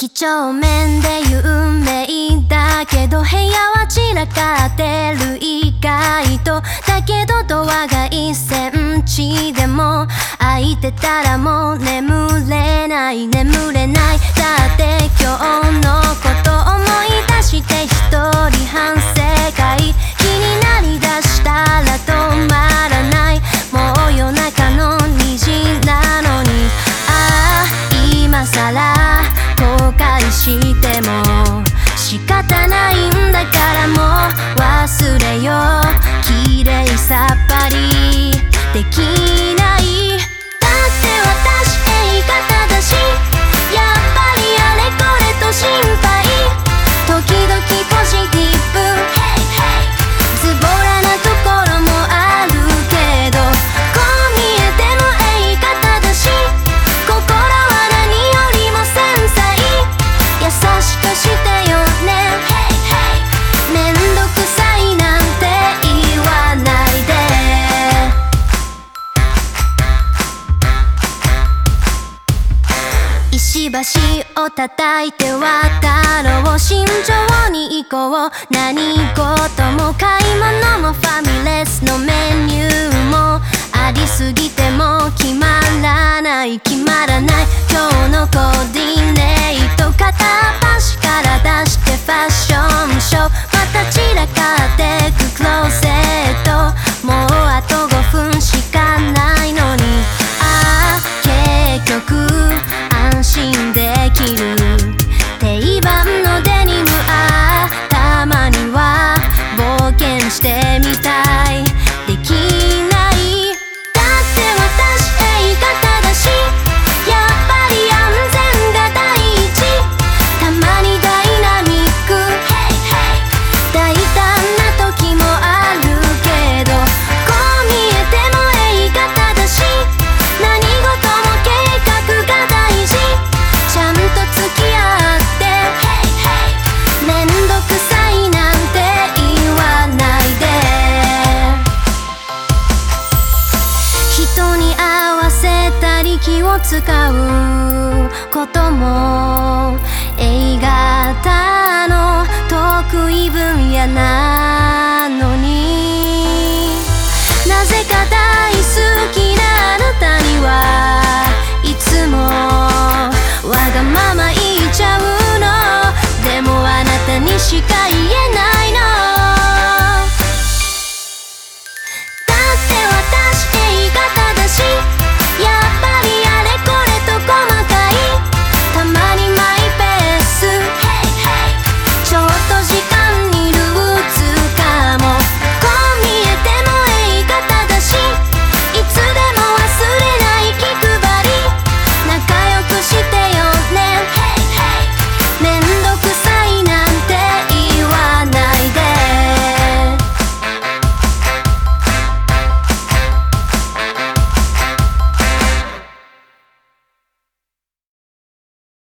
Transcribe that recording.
几帳面で有名だけど部屋は散らかってる意外とだけどドアが一センチでも開いてたらもう眠れない眠れない。だって今日のこと思い出して一人半しても仕方ないんだからもう忘れよう。綺麗さっぱりできしばしを叩いて渡ろう。慎重に行こう。何事も買い物もファミレスのメニューもありすぎてに合わせたり気を使うことも